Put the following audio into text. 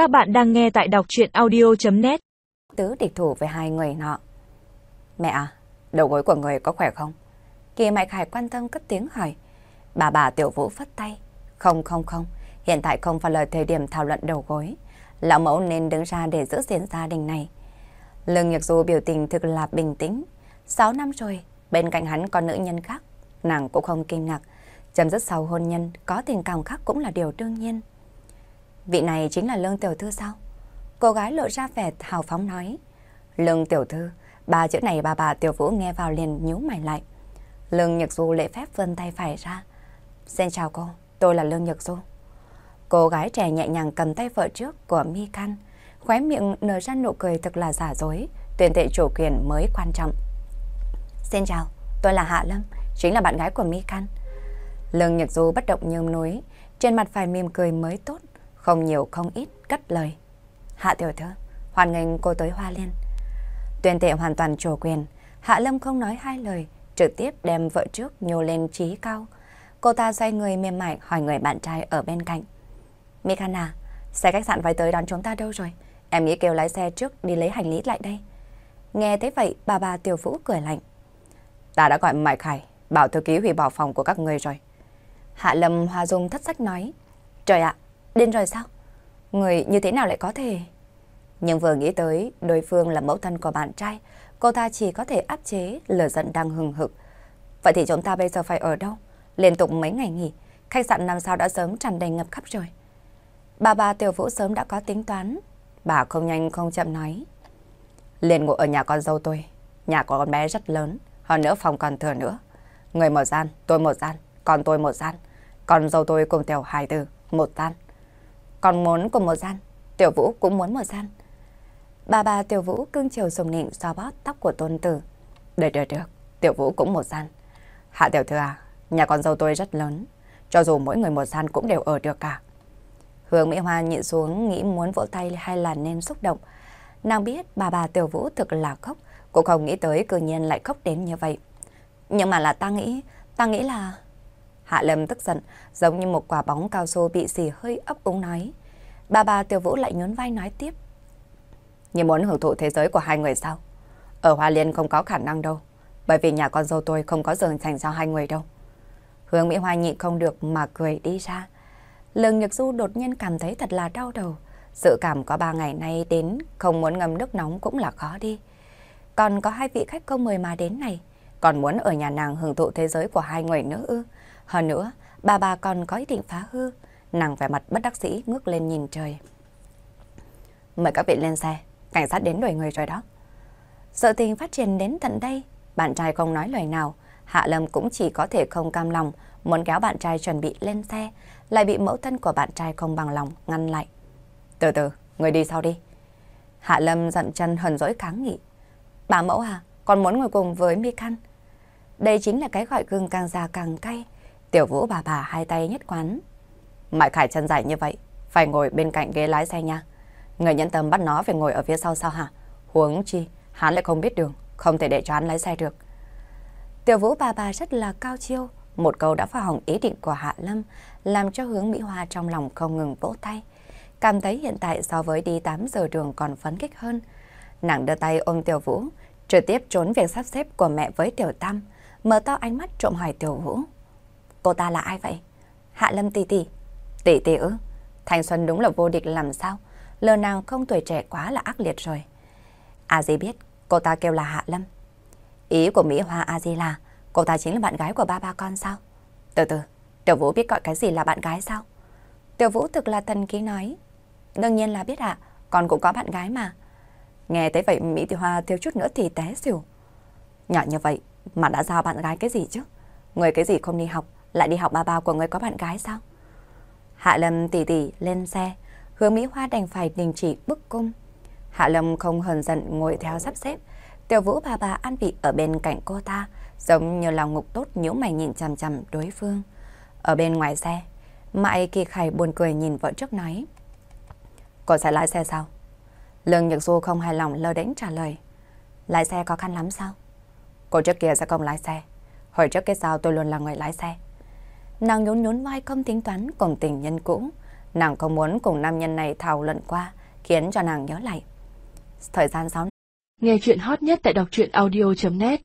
Các bạn đang nghe tại đọc chuyện audio.net Tứ địch thủ với hai người nọ. Mẹ à, đầu gối của người có khỏe không? Kỳ Mạch Khải quan tâm cất tiếng hỏi. Bà bà Tiểu Vũ phất tay. Không không không, hiện tại không phải là thời điểm thảo luận đầu gối. Lão mẫu nên đứng ra để giữ diễn gia đình này. Lương Nhật Du biểu tình thực là bình tĩnh. Sáu năm rồi, bên cạnh hắn có nữ nhân khác. Nàng cũng không kinh ngạc. Chấm dứt sau hôn nhân, có tình cảm khác cũng là điều đương nhiên. Vị này chính là Lương Tiểu Thư sao? Cô gái lộ ra vẻ hào phóng nói. Lương Tiểu Thư, ba chữ này bà bà Tiểu Vũ nghe vào liền nhíu mày lại. Lương Nhật Du lễ phép vươn tay phải ra. Xin chào cô, tôi là Lương Nhật Du. Cô gái trẻ nhẹ nhàng cầm tay vợ trước của Mi Can, khóe miệng nở ra nụ cười thật là giả dối, tuyển tệ chủ quyền mới quan trọng. Xin chào, tôi là Hạ Lâm, chính là bạn gái của Mi Can. Lương Nhật Du bất động như núi, trên mặt phải mỉm cười mới tốt, không nhiều không ít, cất lời. Hạ tiểu thư, hoàn nghênh cô tới Hoa Liên. Tuyên tệ hoàn toàn chủ quyền, Hạ Lâm không nói hai lời, trực tiếp đem vợ trước nhô lên trí cao. Cô ta xoay người mềm mại hỏi người bạn trai ở bên cạnh. Mikana, xe khách sạn phải tới đón chúng ta đâu rồi? Em nghĩ kêu lái xe trước đi lấy hành lý lại đây. Nghe thế vậy, bà bà Tiểu Vũ cười lạnh. Ta đã gọi Mại Khải, bảo thư ký hủy bỏ phòng của các người rồi. Hạ Lâm Hoa Dung thất sách nói. Trời ạ, điên rồi sao? Người như thế nào lại có thể... Nhưng vừa nghĩ tới đối phương là mẫu thân của bạn trai, cô ta chỉ có thể áp chế lửa giận đang hừng hực. Vậy thì chúng ta bây giờ phải ở đâu? Liên tục mấy ngày nghỉ, khách sạn năm sao đã sớm tràn đầy ngập khắp rồi. Bà bà Tiểu Vũ sớm đã có tính toán. Bà không nhanh không chậm nói. Liền ngủ ở nhà con dâu tôi. Nhà của con bé rất lớn, hơn nữa phòng còn thừa nữa. Người một gian, tôi một gian, còn tôi một gian. Còn dâu tôi cùng tiểu hài tử, một gian. Còn muốn cùng một gian, tiểu vũ cũng muốn một gian. Bà bà tiểu vũ cưng chiều sùng nịnh xoa bóp tóc của tôn tử. Được được được, tiểu vũ cũng một gian. Hạ tiểu thư à, nhà con dâu tôi rất lớn. Cho dù mỗi người một gian cũng đều ở được cả. Hương Mỹ Hoa nhịn xuống nghĩ muốn vỗ tay hay là nên xúc động. Nàng biết bà bà tiểu vũ thực là khóc. Cũng không nghĩ tới cư nhiên lại khóc đến như vậy. Nhưng mà là ta nghĩ, ta nghĩ là... Hạ Lâm tức giận, giống như một quả bóng cao su bị xì hơi ấp úng nói. Bà bà Tiểu Vũ lại nhún vai nói tiếp. Như muốn hưởng thụ thế giới của hai người sao? Ở Hoa Liên không có khả năng đâu, bởi vì nhà con dâu tôi không có giường dành cho hai người đâu. Hương Mỹ Hoa nhịn không được mà cười đi ra. Lương Nhật Du đột nhiên cảm thấy thật là đau đầu. Sự cảm có ba ngày nay đến không muốn ngâm nước nóng cũng là khó đi. Còn có hai vị khách không mời mà đến này, còn muốn ở nhà nàng hưởng thụ thế giới của hai người nữa ư. Hơn nữa, bà bà còn có ý định phá hư. Nàng vẻ mặt bất đắc sĩ ngước lên nhìn trời. Mời các vị lên xe, cảnh sát đến đuổi người rồi đó. Sự tình phát triển đến tận đây, bạn trai không nói lời nào. Hạ Lâm cũng chỉ có thể không cam lòng, muốn kéo bạn trai chuẩn bị lên xe, lại bị mẫu thân của bạn trai không bằng lòng ngăn lại. Từ từ, người đi sau đi. Hạ Lâm dặn chân hờn dỗi kháng nghị. Bà mẫu à, con muốn ngồi cùng với Mi Căn. Đây chính là cái gọi gừng càng già càng cay. Tiểu Vũ bà bà hai tay nhất quán. Mại Khải chân dài như vậy, phải ngồi bên cạnh ghế lái xe nha. Người nhân tâm bắt nó phải ngồi ở phía sau sao hả? Huống chi, hắn lại không biết đường, không thể để cho hắn lái xe được. Tiểu Vũ bà bà rất là cao chiêu, một câu đã phá hỏng ý định của Hạ Lâm, làm cho hướng Mỹ Hoa trong lòng không ngừng vỗ tay. Cảm thấy hiện tại so với đi 8 giờ đường còn phấn khích hơn. Nàng đưa tay ôm Tiểu Vũ, trực tiếp trốn việc sắp xếp của mẹ với Tiểu Tam, mở to ánh mắt trộm hỏi Tiểu Vũ. Cô ta là ai vậy? Hạ Lâm tỷ tỷ. Tỷ tỷ ư? Thanh Xuân đúng là vô địch làm sao? Lờ nàng không tuổi trẻ quá là ác liệt rồi. A Di biết, cô ta kêu là Hạ Lâm. Ý của Mỹ Hoa A Di là cô ta chính là bạn gái của ba ba con sao? Từ từ, Tiểu Vũ biết gọi cái gì là bạn gái sao? Tiểu Vũ thực là thần ký nói. Đương nhiên là biết ạ, con cũng có bạn gái mà. Nghe tới vậy Mỹ Tiểu Hoa thiếu chút nữa thì té xỉu. Nhỏ như vậy mà đã giao bạn gái cái gì chứ? Người cái gì không đi học, lại đi học bà ba của người có bạn gái sao? Hạ Lâm tỉ tỉ lên xe, hướng Mỹ Hoa đành phải đình chỉ bức cung. Hạ Lâm không hờn giận ngồi theo sắp xếp, Tiểu Vũ bà bà an vị ở bên cạnh cô ta, giống như lòng ngục tốt nhíu mày nhìn chằm chằm đối phương. Ở bên ngoài xe, Mại Kỳ Khải buồn cười nhìn vợ trước nói. Cô sẽ lái xe sao? Lương Nhật Du không hài lòng lơ đánh trả lời. Lái xe khó khăn lắm sao? Cô trước kia sẽ không lái xe. Hồi trước cái sao tôi luôn là người lái xe. Nàng nhún nhún vai không tính toán cùng tình nhân cũ. Nàng không muốn cùng nam nhân này thảo luận qua, khiến cho nàng nhớ lại. Thời gian 6 Nghe chuyện hot nhất tại đọc truyện audio.net